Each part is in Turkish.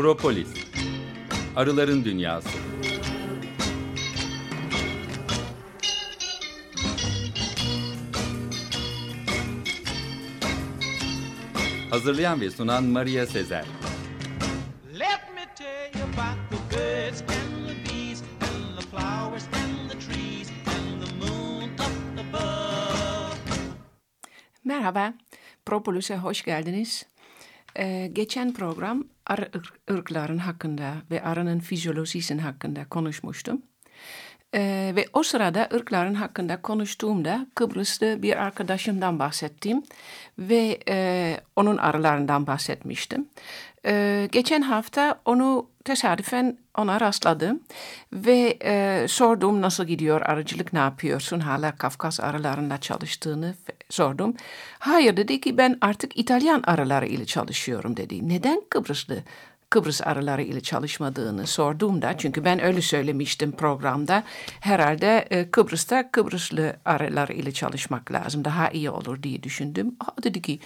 Propolis Arıların Dünyası Hazırlayan ve sunan Maria Sezer Let me tell you about the birds and the bees and the flowers and the trees and the moon up above. Merhaba, Propolis'e hoş geldiniz. Ee, geçen program arı ırk- ırkların hakkında ve arının fizyolojisinin hakkında konuşmuştum. Ee, ve o sırada ırkların hakkında konuştuğumda Kıbrıs'ta bir arkadaşımdan bahsettim ve e, onun arılarından bahsetmiştim. Ee, geçen hafta onu tesadüfen ona rastladım ve e, sordum nasıl gidiyor arıcılık ne yapıyorsun hala Kafkas arılarında çalıştığını sordum. Hayır dedi ki ben artık İtalyan arıları ile çalışıyorum dedi. Neden Kıbrıslı Kıbrıs arıları ile çalışmadığını sorduğumda çünkü ben öyle söylemiştim programda herhalde e, Kıbrıs'ta Kıbrıslı arılar ile çalışmak lazım daha iyi olur diye düşündüm. Aa, dedi ki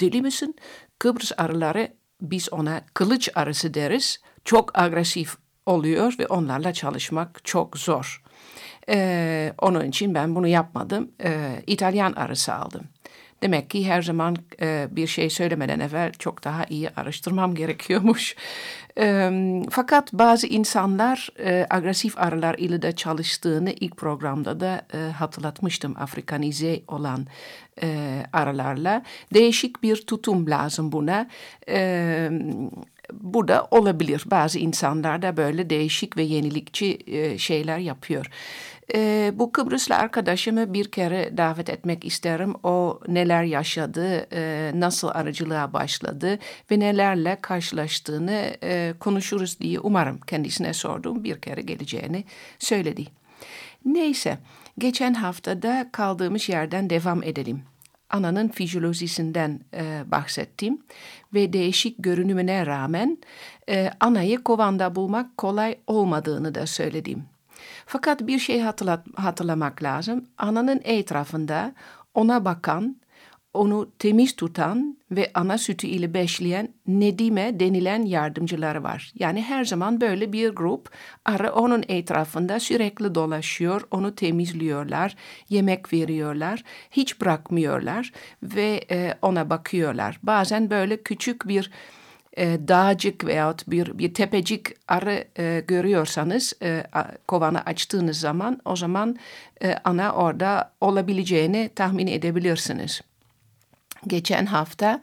deli misin Kıbrıs arıları biz ona kılıç arısı deriz çok agresif oluyor ve onlarla çalışmak çok zor. Ee, onun için ben bunu yapmadım. Ee, İtalyan arısı aldım. Demek ki her zaman e, bir şey söylemeden evvel çok daha iyi araştırmam gerekiyormuş. E, fakat bazı insanlar e, agresif arılar ile de çalıştığını ilk programda da e, hatırlatmıştım. Afrikanize olan e, arılarla. Değişik bir tutum lazım buna. E, bu da olabilir. Bazı insanlar da böyle değişik ve yenilikçi e, şeyler yapıyor. E, bu Kıbrıslı arkadaşımı bir kere davet etmek isterim. O neler yaşadı, e, nasıl arıcılığa başladı ve nelerle karşılaştığını e, konuşuruz diye umarım kendisine sordum. Bir kere geleceğini söyledi. Neyse, geçen haftada kaldığımız yerden devam edelim ananın fizyolojisinden e, bahsettim ve değişik görünümüne rağmen e, anayı kovanda bulmak kolay olmadığını da söyledim. Fakat bir şey hatırlat, hatırlamak lazım. Ananın etrafında ona bakan, onu temiz tutan ve ana sütü ile besleyen Nedime denilen yardımcıları var. Yani her zaman böyle bir grup arı onun etrafında sürekli dolaşıyor, onu temizliyorlar, yemek veriyorlar, hiç bırakmıyorlar ve e, ona bakıyorlar. Bazen böyle küçük bir e, dağcık veyahut bir, bir tepecik arı e, görüyorsanız e, kovanı açtığınız zaman o zaman e, ana orada olabileceğini tahmin edebilirsiniz. Geçen hafta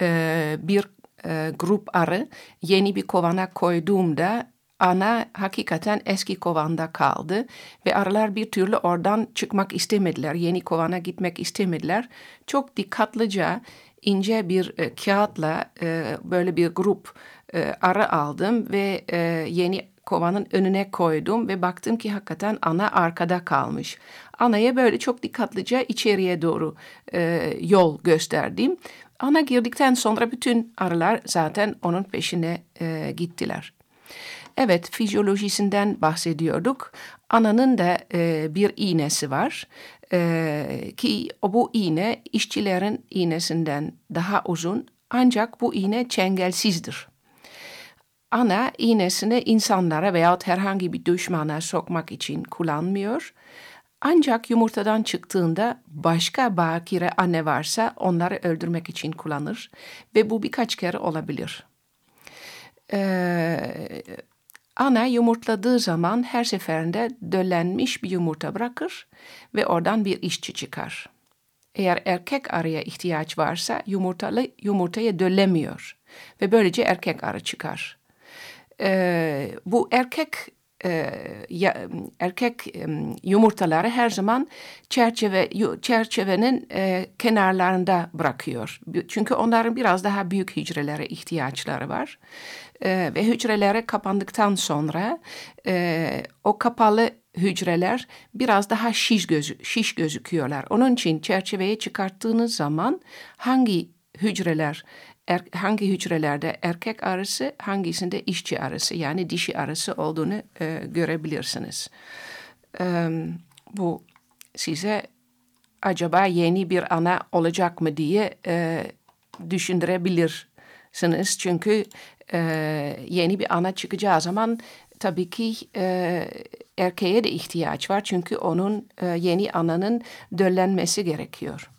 e, bir e, grup arı yeni bir kovana koyduğumda ana hakikaten eski kovanda kaldı ve arılar bir türlü oradan çıkmak istemediler. Yeni kovana gitmek istemediler. Çok dikkatlice ince bir e, kağıtla e, böyle bir grup e, arı aldım ve e, yeni kovanın önüne koydum ve baktım ki hakikaten ana arkada kalmış. Anaya böyle çok dikkatlice içeriye doğru e, yol gösterdim. Ana girdikten sonra bütün arılar zaten onun peşine e, gittiler. Evet, fizyolojisinden bahsediyorduk. Ananın da e, bir iğnesi var e, ki bu iğne işçilerin iğnesinden daha uzun ancak bu iğne çengelsizdir. Ana iğnesini insanlara veyahut herhangi bir düşmana sokmak için kullanmıyor. Ancak yumurtadan çıktığında başka bakire anne varsa onları öldürmek için kullanır ve bu birkaç kere olabilir. Ee, ana yumurtladığı zaman her seferinde döllenmiş bir yumurta bırakır ve oradan bir işçi çıkar. Eğer erkek arıya ihtiyaç varsa yumurtalı yumurtayı döllemiyor ve böylece erkek arı çıkar. Ee, bu erkek e, ya, erkek e, yumurtaları her zaman çerçeve çerçevenin e, kenarlarında bırakıyor. Çünkü onların biraz daha büyük hücrelere ihtiyaçları var. E, ve hücrelere kapandıktan sonra e, o kapalı hücreler biraz daha şiş, gözü, şiş gözüküyorlar. Onun için çerçeveye çıkarttığınız zaman hangi hücreler er, hangi hücrelerde erkek arısı, hangisinde işçi arısı yani dişi arısı olduğunu e, görebilirsiniz. E, bu size acaba yeni bir ana olacak mı diye e, düşündürebilirsiniz. Çünkü e, yeni bir ana çıkacağı zaman tabii ki e, erkeğe de ihtiyaç var. Çünkü onun e, yeni ananın döllenmesi gerekiyor.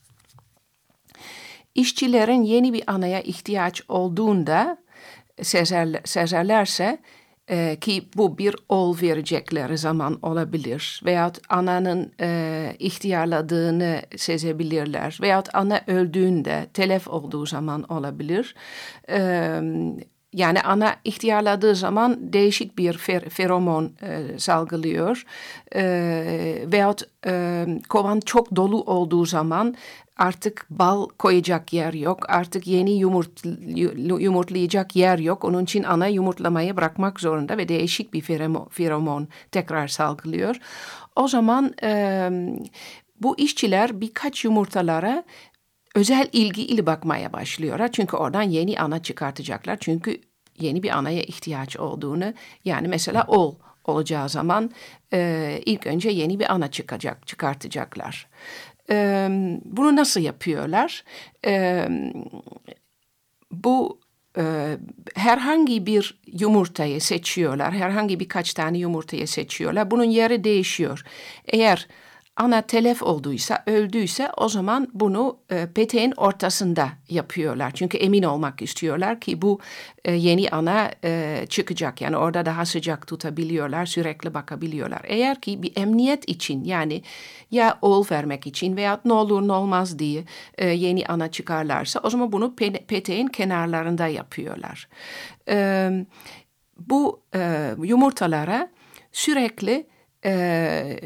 İşçilerin yeni bir anaya ihtiyaç olduğunda sezerler, sezerlerse e, ki bu bir ol verecekleri zaman olabilir veyahut ananın e, ihtiyarladığını sezebilirler veyahut ana öldüğünde telef olduğu zaman olabilir. E, yani ana ihtiyarladığı zaman değişik bir fer, feromon e, salgılıyor e, veyahut e, kovan çok dolu olduğu zaman artık bal koyacak yer yok. Artık yeni yumurt, yumurtlayacak yer yok. Onun için ana yumurtlamayı bırakmak zorunda ve değişik bir feromon, feromon tekrar salgılıyor. O zaman e, bu işçiler birkaç yumurtalara özel ilgi ile bakmaya başlıyorlar. Çünkü oradan yeni ana çıkartacaklar. Çünkü yeni bir anaya ihtiyaç olduğunu yani mesela ol olacağı zaman e, ilk önce yeni bir ana çıkacak çıkartacaklar. E, bunu nasıl yapıyorlar? E, bu e, herhangi bir yumurtayı seçiyorlar. Herhangi birkaç tane yumurtayı seçiyorlar. Bunun yeri değişiyor. Eğer ana telef olduysa, öldüyse o zaman bunu e, peteğin ortasında yapıyorlar. Çünkü emin olmak istiyorlar ki bu e, yeni ana e, çıkacak. Yani orada daha sıcak tutabiliyorlar, sürekli bakabiliyorlar. Eğer ki bir emniyet için yani ya ol vermek için veya ne olur ne olmaz diye e, yeni ana çıkarlarsa o zaman bunu peteğin kenarlarında yapıyorlar. E, bu e, yumurtalara sürekli e,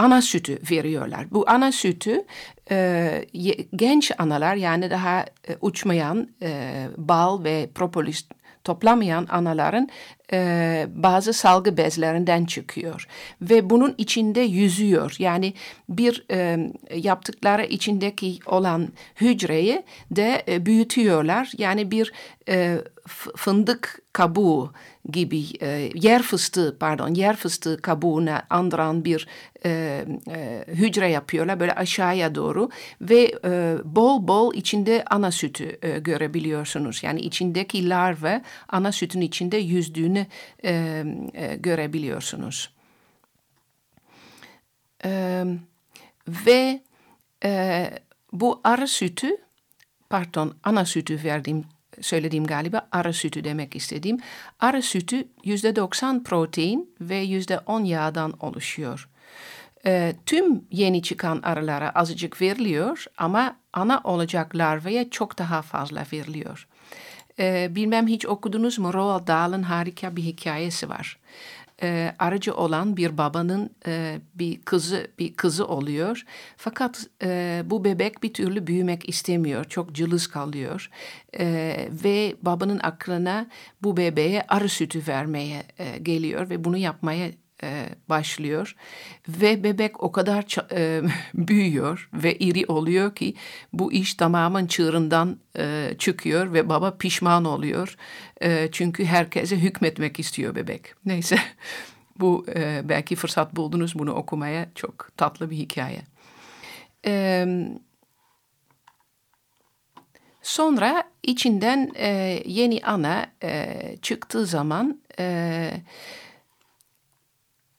ana sütü veriyorlar. Bu ana sütü e, genç analar yani daha e, uçmayan e, bal ve propolis toplamayan anaların e, bazı salgı bezlerinden çıkıyor ve bunun içinde yüzüyor. Yani bir e, yaptıkları içindeki olan hücreyi de e, büyütüyorlar. Yani bir e, fındık kabuğu gibi e, yer fıstığı pardon yer fıstığı kabuğuna andıran bir e, e, hücre yapıyorlar böyle aşağıya doğru ve e, bol bol içinde ana sütü e, görebiliyorsunuz. Yani içindeki larva ana sütün içinde yüzdüğünü e, e, görebiliyorsunuz. E, ve e, bu arı sütü pardon ana sütü verdiğim söylediğim galiba arı sütü demek istediğim. Arı sütü yüzde doksan protein ve yüzde on yağdan oluşuyor. E, tüm yeni çıkan arılara azıcık veriliyor ama ana olacak larvaya çok daha fazla veriliyor. E, bilmem hiç okudunuz mu Roald Dahl'ın harika bir hikayesi var e, aracı olan bir babanın e, bir kızı bir kızı oluyor. Fakat e, bu bebek bir türlü büyümek istemiyor. Çok cılız kalıyor. E, ve babanın aklına bu bebeğe arı sütü vermeye e, geliyor ve bunu yapmaya e, başlıyor ve bebek o kadar e, büyüyor ve iri oluyor ki bu iş tamamen çığırından e, çıkıyor ve baba pişman oluyor e, çünkü herkese hükmetmek istiyor bebek. Neyse bu e, belki fırsat buldunuz bunu okumaya çok tatlı bir hikaye. E, sonra içinden e, yeni ana e, çıktığı zaman e,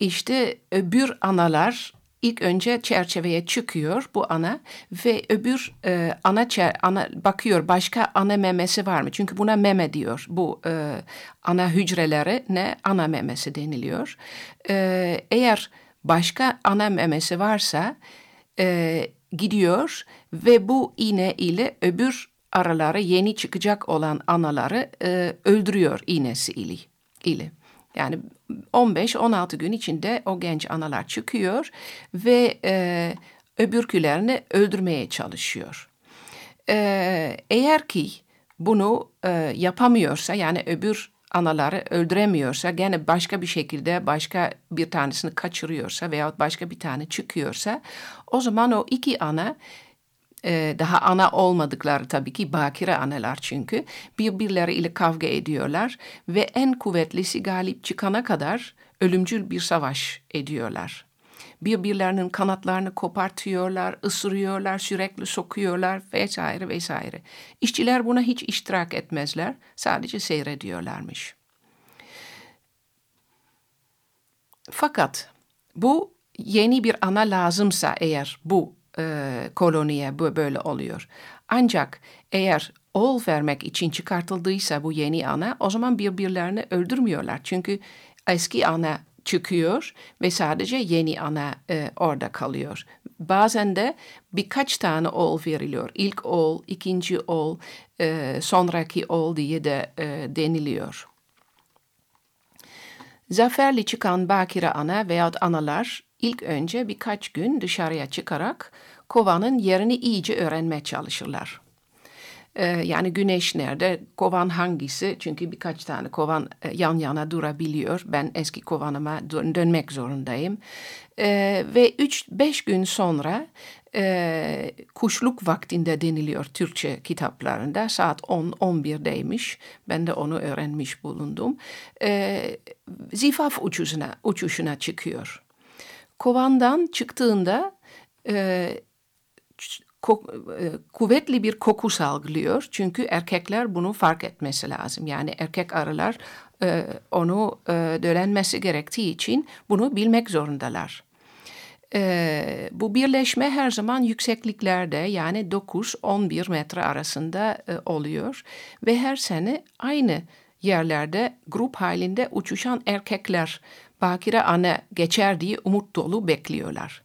işte öbür analar ilk önce çerçeveye çıkıyor bu ana ve öbür e, ana, ana bakıyor başka ana memesi var mı? Çünkü buna meme diyor. Bu e, ana hücreleri ne ana memesi deniliyor. E, eğer başka ana memesi varsa e, gidiyor ve bu iğne ile öbür araları yeni çıkacak olan anaları e, öldürüyor iğnesi ile. ile. Yani 15-16 gün içinde o genç analar çıkıyor ve e, öbürkülerini öldürmeye çalışıyor. E, eğer ki bunu e, yapamıyorsa yani öbür anaları öldüremiyorsa gene başka bir şekilde başka bir tanesini kaçırıyorsa veya başka bir tane çıkıyorsa o zaman o iki ana e, daha ana olmadıkları tabii ki bakire analar çünkü birbirleriyle kavga ediyorlar ve en kuvvetlisi galip çıkana kadar ölümcül bir savaş ediyorlar. Birbirlerinin kanatlarını kopartıyorlar, ısırıyorlar, sürekli sokuyorlar vesaire vesaire. İşçiler buna hiç iştirak etmezler, sadece seyrediyorlarmış. Fakat bu yeni bir ana lazımsa eğer bu e, koloniye böyle oluyor. Ancak eğer oğul vermek için çıkartıldıysa bu yeni ana o zaman birbirlerini öldürmüyorlar. Çünkü eski ana çıkıyor ve sadece yeni ana e, orada kalıyor. Bazen de birkaç tane oğul veriliyor. İlk oğul, ikinci oğul, e, sonraki oğul diye de e, deniliyor. Zaferli çıkan bakire ana veyahut analar ilk önce birkaç gün dışarıya çıkarak kovanın yerini iyice öğrenmeye çalışırlar. Ee, yani güneş nerede, kovan hangisi? Çünkü birkaç tane kovan e, yan yana durabiliyor. Ben eski kovanıma dönmek zorundayım. Ee, ve 3-5 gün sonra e, kuşluk vaktinde deniliyor Türkçe kitaplarında. Saat 10-11'deymiş. Ben de onu öğrenmiş bulundum. Ee, zifaf uçuşuna, uçuşuna çıkıyor. Kovandan çıktığında e, e, kuvvetli bir koku salgılıyor. Çünkü erkekler bunu fark etmesi lazım. Yani erkek arılar e, onu e, dölenmesi gerektiği için bunu bilmek zorundalar. E, bu birleşme her zaman yüksekliklerde yani 9-11 metre arasında e, oluyor. Ve her sene aynı yerlerde grup halinde uçuşan erkekler bakire ana geçer diye umut dolu bekliyorlar.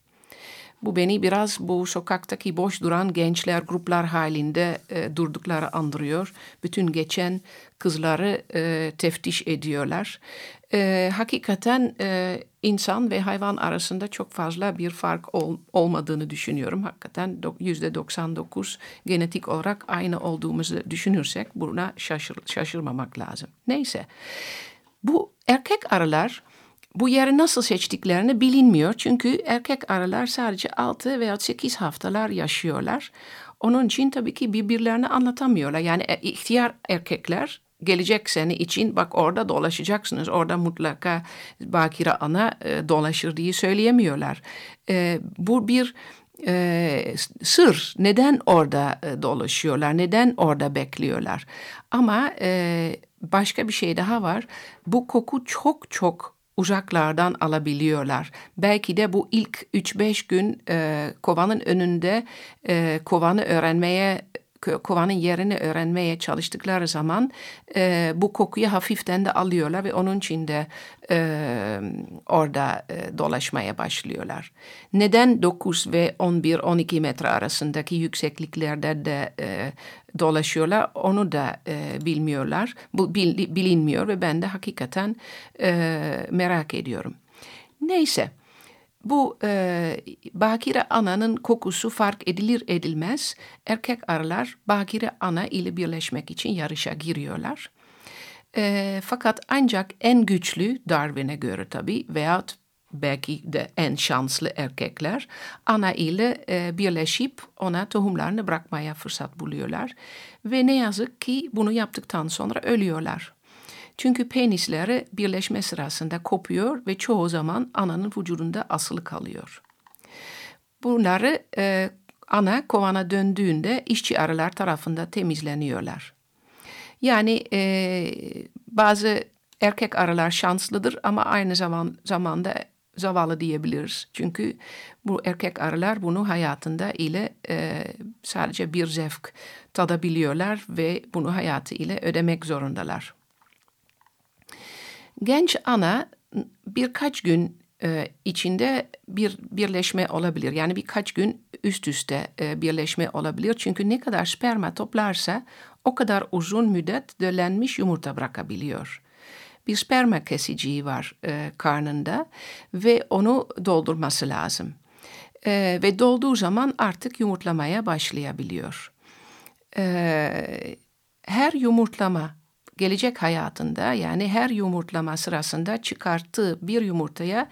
Bu beni biraz bu sokaktaki boş duran gençler gruplar halinde e, durdukları andırıyor. Bütün geçen kızları e, teftiş ediyorlar. E, hakikaten e, insan ve hayvan arasında çok fazla bir fark ol, olmadığını düşünüyorum. Hakikaten yüzde 99 genetik olarak aynı olduğumuzu düşünürsek buna şaşır, şaşırmamak lazım. Neyse bu erkek arılar bu yeri nasıl seçtiklerini bilinmiyor. Çünkü erkek arılar sadece 6 veya 8 haftalar yaşıyorlar. Onun için tabii ki birbirlerini anlatamıyorlar. Yani e, ihtiyar erkekler gelecek sene için bak orada dolaşacaksınız. Orada mutlaka bakire ana e, dolaşır diye söyleyemiyorlar. E, bu bir e, sır. Neden orada dolaşıyorlar? Neden orada bekliyorlar? Ama başka bir şey daha var. Bu koku çok çok uzaklardan alabiliyorlar. Belki de bu ilk 3-5 gün e, kovanın önünde e, kovanı öğrenmeye kovanın yerini öğrenmeye çalıştıkları zaman e, bu kokuyu hafiften de alıyorlar ve onun için de e, orada e, dolaşmaya başlıyorlar. Neden 9 ve 11-12 metre arasındaki yüksekliklerde de e, dolaşıyorlar onu da e, bilmiyorlar, bu bil, bilinmiyor ve ben de hakikaten e, merak ediyorum. Neyse. Bu e, bakire ananın kokusu fark edilir edilmez erkek arılar bakire ana ile birleşmek için yarışa giriyorlar. E, fakat ancak en güçlü Darwin'e göre tabii veyahut belki de en şanslı erkekler ana ile e, birleşip ona tohumlarını bırakmaya fırsat buluyorlar. Ve ne yazık ki bunu yaptıktan sonra ölüyorlar. Çünkü penisleri birleşme sırasında kopuyor ve çoğu zaman ananın vücudunda asılı kalıyor. Bunları e, ana kovana döndüğünde işçi arılar tarafından temizleniyorlar. Yani e, bazı erkek arılar şanslıdır ama aynı zaman zamanda zavallı diyebiliriz. Çünkü bu erkek arılar bunu hayatında ile e, sadece bir zevk tadabiliyorlar ve bunu hayatı ile ödemek zorundalar. Genç ana birkaç gün e, içinde bir birleşme olabilir. Yani birkaç gün üst üste e, birleşme olabilir. Çünkü ne kadar sperma toplarsa o kadar uzun müddet döllenmiş yumurta bırakabiliyor. Bir sperma kesiciği var e, karnında ve onu doldurması lazım. E, ve dolduğu zaman artık yumurtlamaya başlayabiliyor. E, her yumurtlama gelecek hayatında yani her yumurtlama sırasında çıkarttığı bir yumurtaya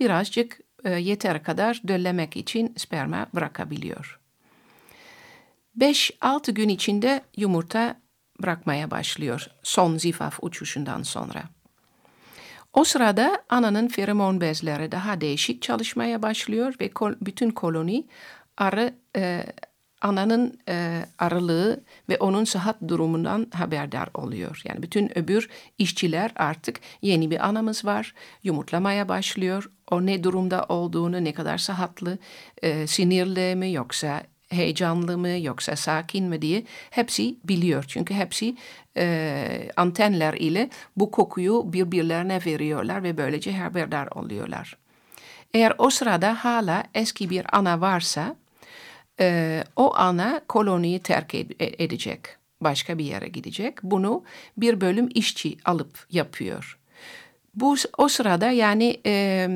birazcık e, yeter kadar döllemek için sperma bırakabiliyor. 5-6 gün içinde yumurta bırakmaya başlıyor son zifaf uçuşundan sonra. O sırada ananın feromon bezleri daha değişik çalışmaya başlıyor ve kol, bütün koloni arı e, ananın e, arılığı ve onun sıhhat durumundan haberdar oluyor. Yani bütün öbür işçiler artık yeni bir anamız var, yumurtlamaya başlıyor. O ne durumda olduğunu, ne kadar sıhhatlı, e, sinirli mi yoksa heyecanlı mı yoksa sakin mi diye hepsi biliyor. Çünkü hepsi e, antenler ile bu kokuyu birbirlerine veriyorlar ve böylece haberdar oluyorlar. Eğer o sırada hala eski bir ana varsa e, o ana koloniyi terk ed- edecek. Başka bir yere gidecek. Bunu bir bölüm işçi alıp yapıyor. Bu o sırada yani e,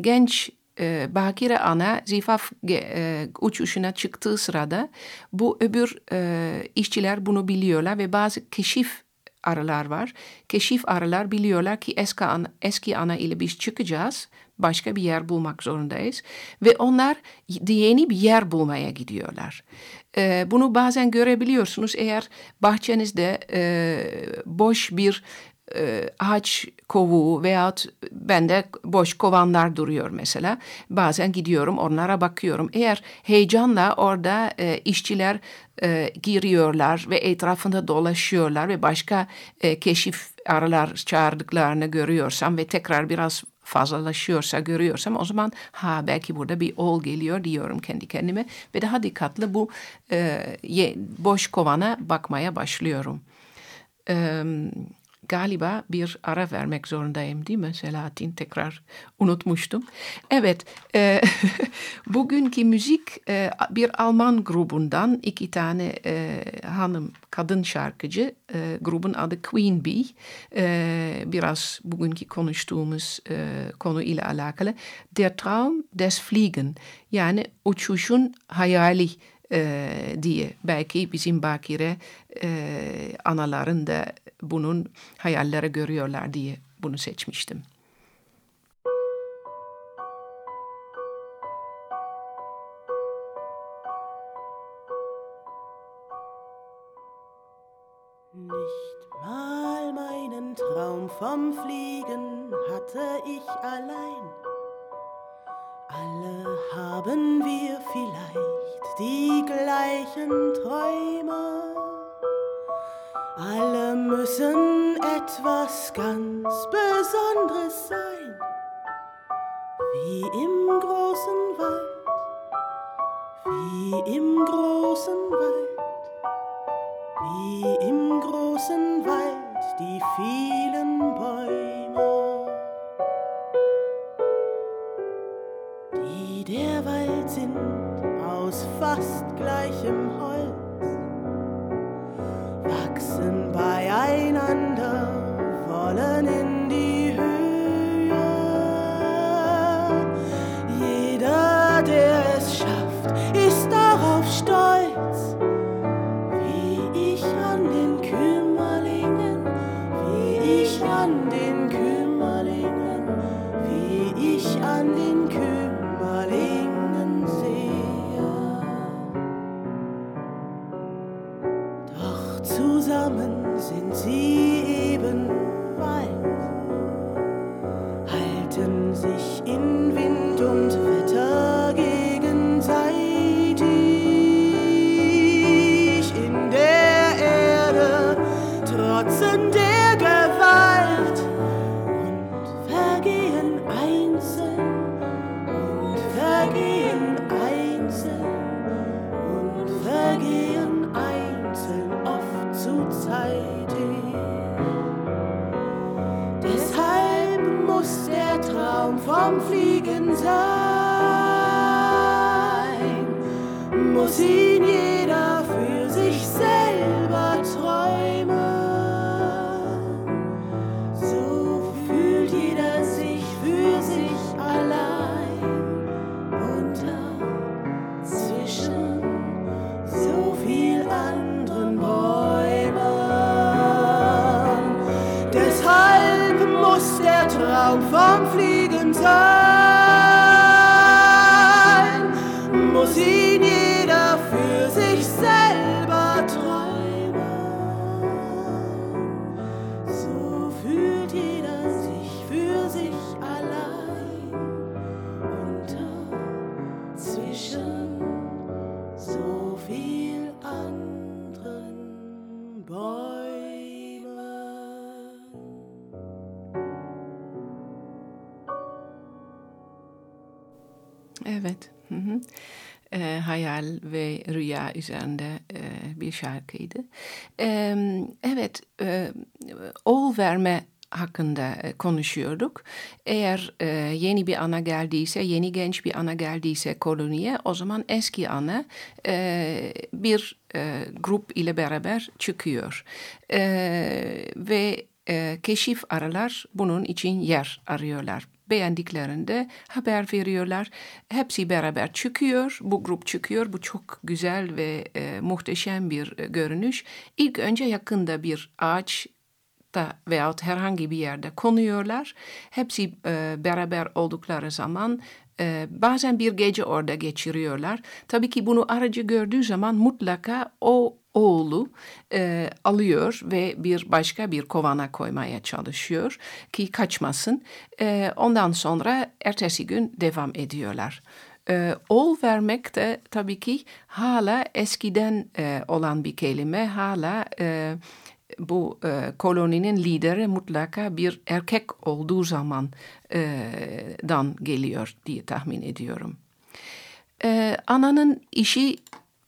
genç e, Bakire Ana zifaf e, uçuşuna çıktığı sırada bu öbür e, işçiler bunu biliyorlar ve bazı keşif arılar var. Keşif arılar biliyorlar ki eski ana, eski ana ile biz çıkacağız. Başka bir yer bulmak zorundayız. Ve onlar yeni bir yer bulmaya gidiyorlar. E, bunu bazen görebiliyorsunuz eğer bahçenizde e, boş bir e, ağaç kovuğu veyahut bende boş kovanlar duruyor mesela. Bazen gidiyorum onlara bakıyorum. Eğer heyecanla orada e, işçiler giriyorlar ve etrafında dolaşıyorlar ve başka keşif arılar çağırdıklarını görüyorsam ve tekrar biraz fazlalaşıyorsa görüyorsam o zaman ha belki burada bir ol geliyor diyorum kendi kendime ve daha dikkatli bu e, boş kovana bakmaya başlıyorum. Evet galiba bir ara vermek zorundayım değil mi Selahattin? Tekrar unutmuştum. Evet, e, bugünkü müzik e, bir Alman grubundan iki tane e, hanım, kadın şarkıcı. E, grubun adı Queen Bee. E, biraz bugünkü konuştuğumuz e, konu ile alakalı. Der Traum des Fliegen yani uçuşun hayali e, diye belki bizim bakire e, analarında bunun hayalleri görüyorlar diye bunu seçmiştim. Nicht mal meinen Traum vom Fliegen hatte ich allein. Alle haben wir vielleicht die gleichen Träume. Alle müssen etwas ganz Besonderes sein, wie im großen Wald, wie im großen Wald, wie im großen Wald die vielen Bäume, die der Wald sind aus fast gleichem Doch zusammen sind sie eben weit, halten sich in Wind und Wetter Fliegen sein, Ee, hayal ve rüya üzerinde e, bir şarkıydı. Ee, evet, e, oğul verme hakkında e, konuşuyorduk. Eğer e, yeni bir ana geldiyse, yeni genç bir ana geldiyse koloniye, o zaman eski ana e, bir e, grup ile beraber çıkıyor. E, ve e, keşif aralar bunun için yer arıyorlar beğendiklerinde haber veriyorlar. Hepsi beraber çıkıyor. Bu grup çıkıyor. Bu çok güzel ve e, muhteşem bir e, görünüş. İlk önce yakında bir ağaç da veyahut herhangi bir yerde konuyorlar. Hepsi e, beraber oldukları zaman e, bazen bir gece orada geçiriyorlar. Tabii ki bunu aracı gördüğü zaman mutlaka o oğlu e, alıyor ve bir başka bir kovana koymaya çalışıyor ki kaçmasın. E, ondan sonra ertesi gün devam ediyorlar. E, oğul vermek de tabii ki hala eskiden e, olan bir kelime. Hala e, bu e, koloninin lideri mutlaka bir erkek olduğu zaman e, dan geliyor diye tahmin ediyorum. E, ananın işi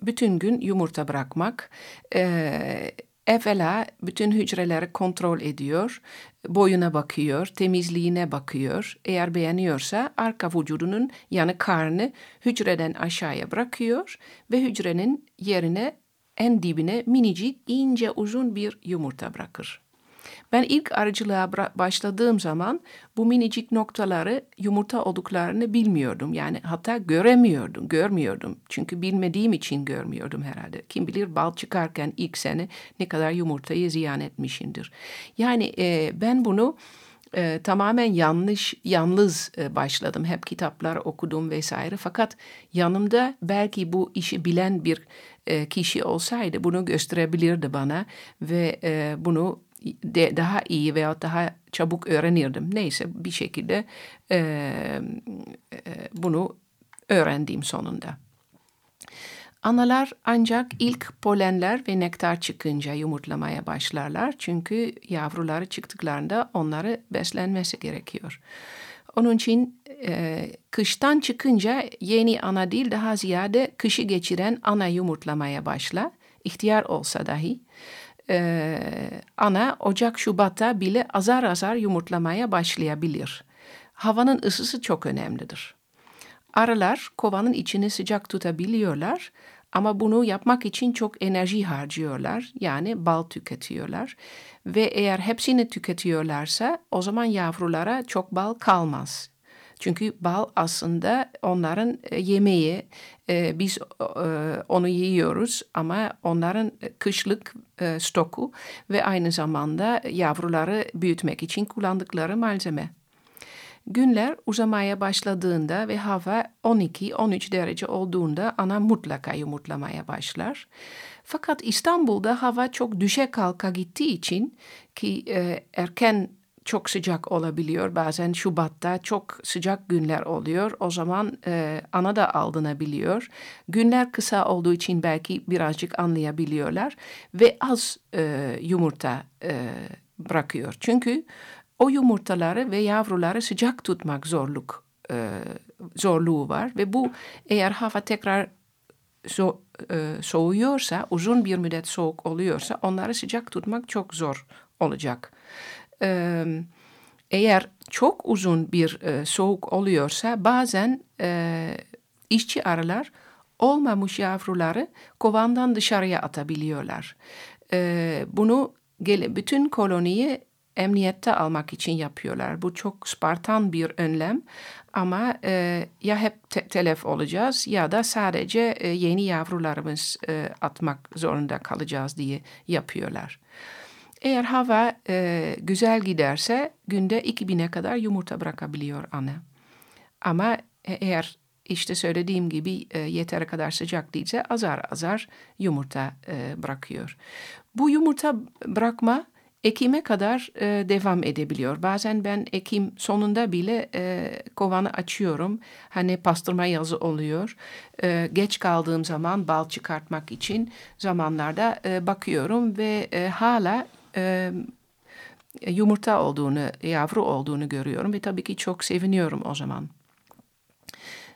bütün gün yumurta bırakmak. E, evvela bütün hücreleri kontrol ediyor, boyuna bakıyor, temizliğine bakıyor. Eğer beğeniyorsa arka vücudunun yani karnı hücreden aşağıya bırakıyor ve hücrenin yerine en dibine minicik, ince uzun bir yumurta bırakır. Ben ilk arıcılığa başladığım zaman bu minicik noktaları yumurta olduklarını bilmiyordum. Yani hatta göremiyordum, görmüyordum. Çünkü bilmediğim için görmüyordum herhalde. Kim bilir bal çıkarken ilk sene ne kadar yumurtayı ziyan etmişindir. Yani e, ben bunu e, tamamen yanlış, yalnız e, başladım. Hep kitaplar okudum vesaire. Fakat yanımda belki bu işi bilen bir e, kişi olsaydı bunu gösterebilirdi bana ve e, bunu de, daha iyi veya daha çabuk öğrenirdim. Neyse bir şekilde e, e, bunu öğrendim sonunda. Analar ancak ilk polenler ve nektar çıkınca yumurtlamaya başlarlar. Çünkü yavruları çıktıklarında onları beslenmesi gerekiyor. Onun için e, kıştan çıkınca yeni ana değil daha ziyade kışı geçiren ana yumurtlamaya başla. İhtiyar olsa dahi. E, ana Ocak Şubat'ta bile azar azar yumurtlamaya başlayabilir. Havanın ısısı çok önemlidir. Arılar kovanın içini sıcak tutabiliyorlar ama bunu yapmak için çok enerji harcıyorlar. Yani bal tüketiyorlar. Ve eğer hepsini tüketiyorlarsa o zaman yavrulara çok bal kalmaz. Çünkü bal aslında onların e, yemeği. E, biz e, onu yiyoruz ama onların kışlık stoku ve aynı zamanda yavruları büyütmek için kullandıkları malzeme. Günler uzamaya başladığında ve hava 12-13 derece olduğunda ana mutlaka yumurtlamaya başlar. Fakat İstanbul'da hava çok düşe kalka gittiği için ki erken çok sıcak olabiliyor. Bazen Şubat'ta çok sıcak günler oluyor. O zaman e, ana da alınabiliyor. Günler kısa olduğu için belki birazcık anlayabiliyorlar. Ve az e, yumurta e, bırakıyor. Çünkü o yumurtaları ve yavruları sıcak tutmak zorluk e, zorluğu var ve bu eğer hava tekrar so, e, soğuyorsa, uzun bir müddet soğuk oluyorsa onları sıcak tutmak çok zor olacak. Eğer çok uzun bir e, soğuk oluyorsa bazen e, işçi arılar olmamış yavruları kovandan dışarıya atabiliyorlar. E, bunu bütün koloniyi emniyette almak için yapıyorlar. Bu çok Spartan bir önlem ama e, ya hep te telef olacağız ya da sadece e, yeni yavrularımız e, atmak zorunda kalacağız diye yapıyorlar. Eğer hava e, güzel giderse günde 2000'e kadar yumurta bırakabiliyor ana. Ama eğer işte söylediğim gibi e, yeteri kadar sıcak değilse azar azar yumurta e, bırakıyor. Bu yumurta bırakma Ekim'e kadar e, devam edebiliyor. Bazen ben Ekim sonunda bile e, kovanı açıyorum. Hani pastırma yazı oluyor. E, geç kaldığım zaman bal çıkartmak için zamanlarda e, bakıyorum ve e, hala e, yumurta olduğunu, yavru olduğunu görüyorum ve tabii ki çok seviniyorum o zaman.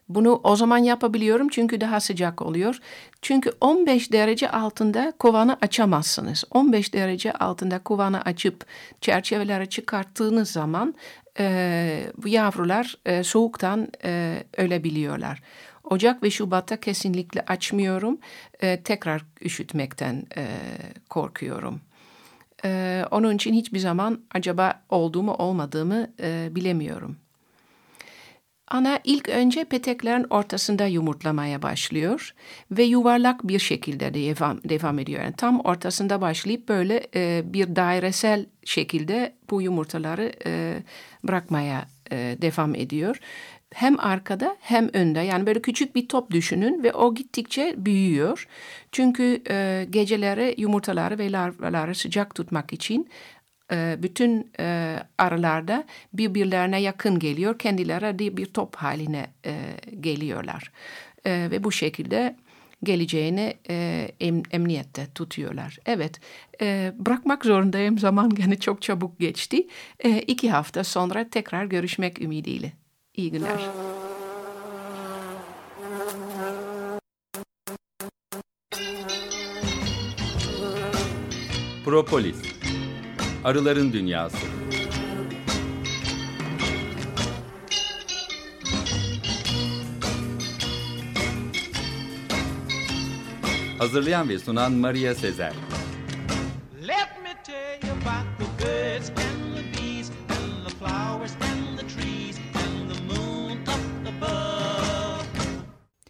Bunu o zaman yapabiliyorum çünkü daha sıcak oluyor. Çünkü 15 derece altında kovanı açamazsınız. 15 derece altında kovanı açıp çerçeveleri çıkarttığınız zaman e, yavrular e, soğuktan e, ölebiliyorlar. Ocak ve Şubat'ta kesinlikle açmıyorum. E, tekrar üşütmekten e, korkuyorum. E, onun için hiçbir zaman acaba olduğumu olmadığımı e, bilemiyorum. Ana ilk önce peteklerin ortasında yumurtlamaya başlıyor ve yuvarlak bir şekilde devam, devam ediyor. Yani tam ortasında başlayıp böyle e, bir dairesel şekilde bu yumurtaları e, bırakmaya e, devam ediyor. Hem arkada hem önde yani böyle küçük bir top düşünün ve o gittikçe büyüyor. Çünkü e, geceleri yumurtaları ve larvaları sıcak tutmak için e, bütün e, arılarda birbirlerine yakın geliyor. Kendileri de bir top haline e, geliyorlar. E, ve bu şekilde geleceğini e, em, emniyette tutuyorlar. Evet, e, bırakmak zorundayım. Zaman gene çok çabuk geçti. E, iki hafta sonra tekrar görüşmek ümidiyle. İyi günler. Propolis. Arıların Dünyası. Hazırlayan ve sunan Maria Sezer